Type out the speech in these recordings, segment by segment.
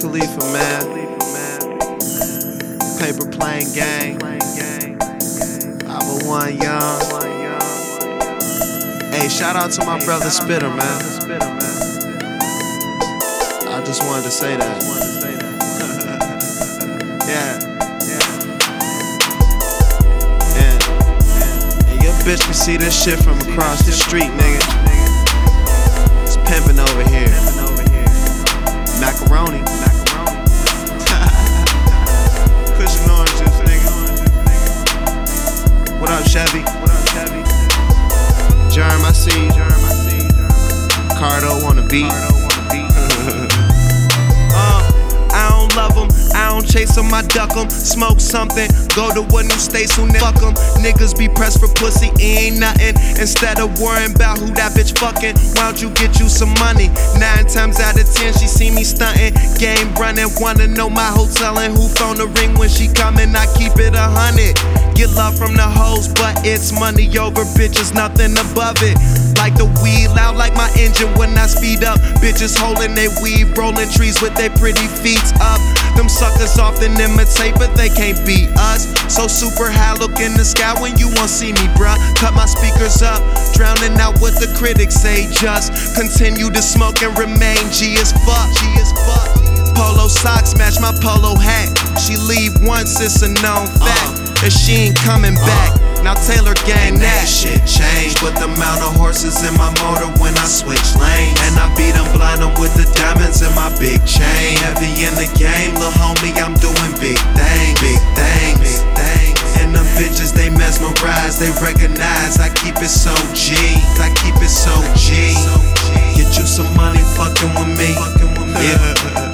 Khalifa, man. Paper plane gang. I'm a one young. Hey, shout out to my brother Spitter, man. I just wanted to say that. yeah. Bitch can see this shit from across the street, nigga. It's pimping over here. Chevy? What up, Chevy? Germ, I see. Cardo on the beat. Chase 'em, I duck 'em. Smoke something, go to a new state soon then fuck 'em. Niggas be pressed for pussy, it ain't nothing. Instead of worrying about who that bitch fucking, why don't you get you some money? Nine times out of ten, she see me stunting. Game running, wanna know my hotel and who phone the ring when she coming. I keep it a hundred. Get love from the hoes, but it's money over bitches, nothing above it. Like the weed, loud like my engine when I speed up. Bitches holding they weave, rolling trees with their pretty feet up. Them suckers often imitate, but they can't beat us. So super high, look in the sky when you won't see me, bruh. Cut my speakers up, drowning out what the critics say. Just continue to smoke and remain G as fuck. G as fuck. Polo socks match my polo hat. She leave once, it's a known fact. Uh. That she ain't coming back. Now Taylor gang that shit changed. But the amount of horses in my motor when I switch lanes. And I beat them blind 'em with the diamonds in my big chain. Heavy in the game, lil' homie, I'm doing big things. Big things. Big things. And them bitches, they mesmerize, they recognize. I keep it so G. I keep it so G. Get you some money fucking with me. Yeah,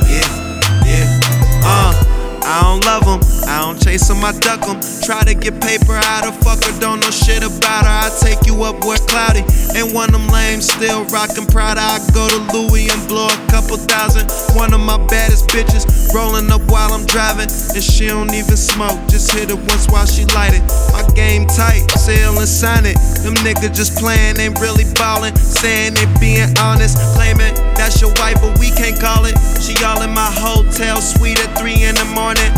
I don't I duck them. Try to get paper out of fucker, don't know shit about her. I take you up where cloudy. And one of them lame, still rockin' Prada. I go to Louis and blow a couple thousand. One of my baddest bitches rolling up while I'm driving. And she don't even smoke, just hit it once while she light it. My game tight, sell and sign it. Them niggas just playing, ain't really ballin'. Saying they being honest, claiming that's your wife, but we can't call it. She all in my hotel suite at 3 in the morning.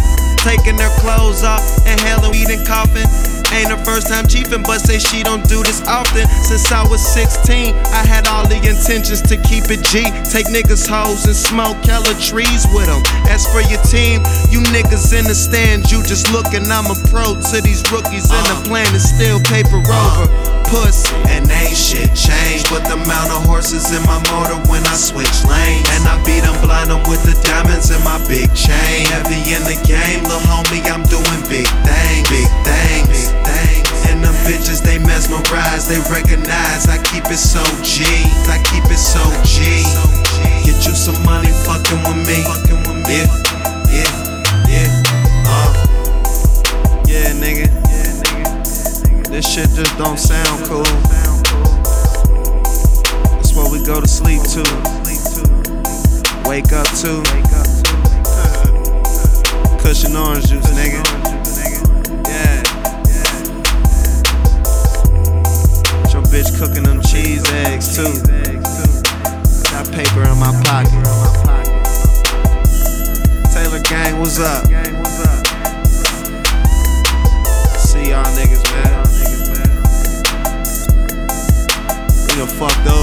Taking their clothes off, inhaling and coughing. Ain't her first time chiefin', but say she don't do this often. Since I was 16, I had all the intentions to keep it G. Take niggas' hoes and smoke hella trees with them. As for your team, you niggas in the stands, you just lookin'. I'm a pro to these rookies, and the uh. plan is still paper uh. over. Puss, and ain't shit changed. But the amount of horses in my motor when I switch lanes. And I beat them with the diamonds in my big chain. Heavy in the game, lil' homie, I'm doing big things. Big things. Big things. And them bitches, they mesmerize, they recognize. I keep it so G. I keep it so G. Get you some money fucking with me. Yeah, yeah, yeah. Uh. Yeah, nigga. This shit just don't sound cool. That's what we go to sleep to. Wake up to. Kush and orange juice, nigga. Yeah. Your bitch cooking them cheese eggs too. Got paper in my pocket. Taylor Gang, what's up? See y'all niggas, man. We done fucked over